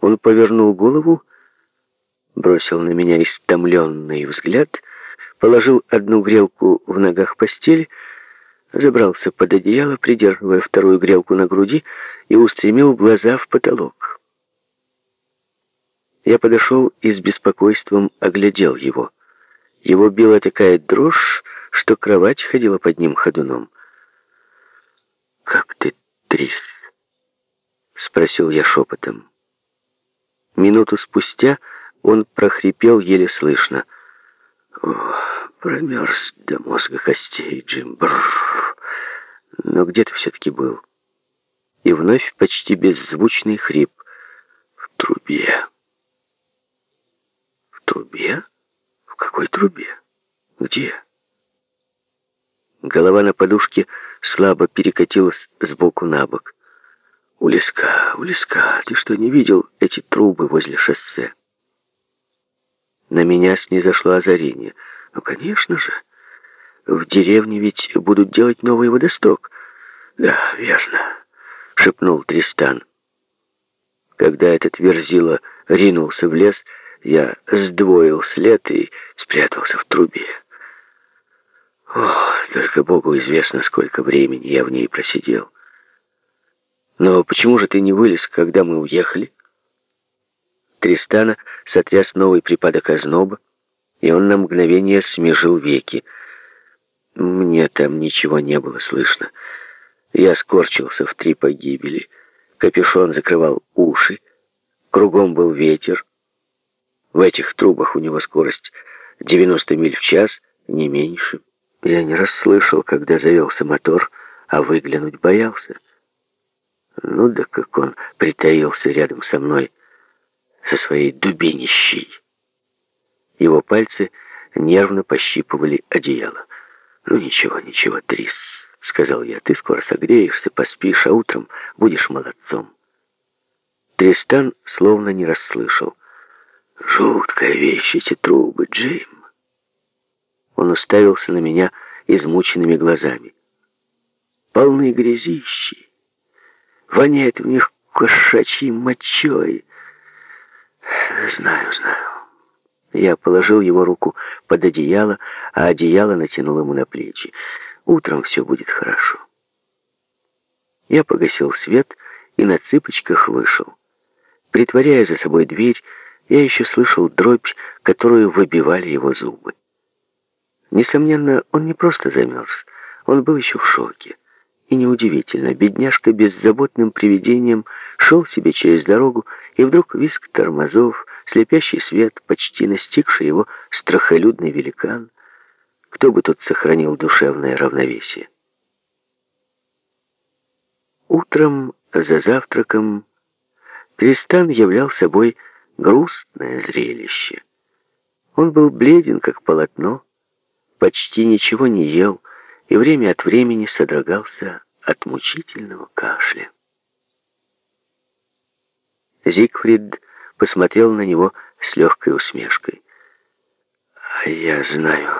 Он повернул голову, бросил на меня истомленный взгляд, положил одну грелку в ногах постели, забрался под одеяло, придерживая вторую грелку на груди, и устремил глаза в потолок. Я подошел и с беспокойством оглядел его. Его била такая дрожь, что кровать ходила под ним ходуном. «Как ты, Трис?» — спросил я шепотом. Минуту спустя он прохрипел еле слышно. «О, промерз до мозга костей, Джим. Бррр. Но где ты все-таки был?» И вновь почти беззвучный хрип. «В трубе». «В трубе? В какой трубе? Где?» Голова на подушке слабо перекатилась сбоку на бок. «У леска, у леска, ты что, не видел эти трубы возле шоссе?» На меня снизошло озарение. «Ну, конечно же, в деревне ведь будут делать новый водосток». «Да, верно», — шепнул Тристан. Когда этот верзила ринулся в лес, я сдвоил след и спрятался в трубе. О, только Богу известно, сколько времени я в ней просидел. Но почему же ты не вылез, когда мы уехали? Тристана сотряс новый припадок озноба, и он на мгновение смежил веки. Мне там ничего не было слышно. Я скорчился в три погибели. Капюшон закрывал уши. Кругом был ветер. В этих трубах у него скорость 90 миль в час, не меньше. Я не расслышал, когда завелся мотор, а выглянуть боялся. Ну да как он притаился рядом со мной со своей дубинищей. Его пальцы нервно пощипывали одеяло. «Ну ничего, ничего, Трис», — сказал я, — «ты скоро согреешься, поспишь, а утром будешь молодцом». Тристан словно не расслышал. «Жуткая вещь эти трубы, Джейм». Он уставился на меня измученными глазами. «Полны грязищи. Воняет в них кошачьей мочой. Знаю, знаю. Я положил его руку под одеяло, а одеяло натянул ему на плечи. Утром все будет хорошо. Я погасил свет и на цыпочках вышел. Притворяя за собой дверь, я еще слышал дробь, которую выбивали его зубы. Несомненно, он не просто замерз, он был еще в шоке. И неудивительно, бедняжка беззаботным привидением шел себе через дорогу, и вдруг виск тормозов, слепящий свет, почти настигший его страхолюдный великан. Кто бы тут сохранил душевное равновесие? Утром за завтраком Тристан являл собой грустное зрелище. Он был бледен, как полотно, почти ничего не ел, и время от времени содрогался от мучительного кашля. Зигфрид посмотрел на него с легкой усмешкой. «А я знаю,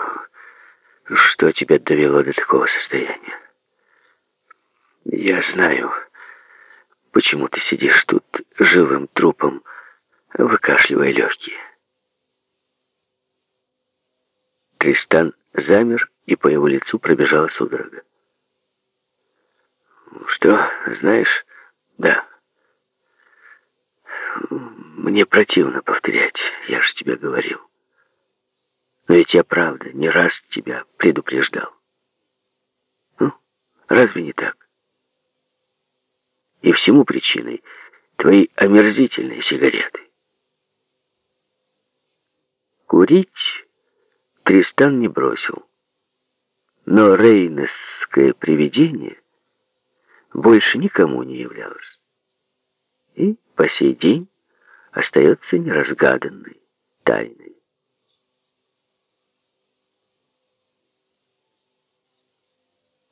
что тебя довело до такого состояния. Я знаю, почему ты сидишь тут живым трупом, выкашливая легкие». Тристан замер и по его лицу пробежала судорога. «Что, знаешь, да. Мне противно повторять, я же тебе говорил. Но ведь я правда не раз тебя предупреждал. Ну, разве не так? И всему причиной твои омерзительные сигареты. Курить Тристан не бросил. Но рейнесское привидение больше никому не являлось. И по сей день остается неразгаданной тайной.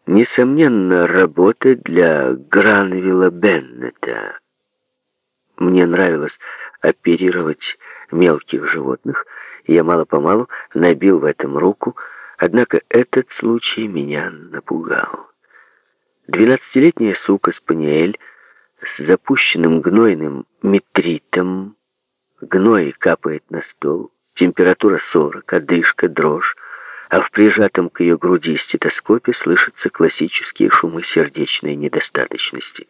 Несомненно, работа для Гранвилла Беннета. Мне нравилось оперировать мелких животных, и я мало-помалу набил в этом руку, Однако этот случай меня напугал. Двенадцатилетняя сука Спаниэль с запущенным гнойным метритом. Гной капает на стол, температура 40, одышка, дрожь, а в прижатом к ее груди стетоскопе слышатся классические шумы сердечной недостаточности.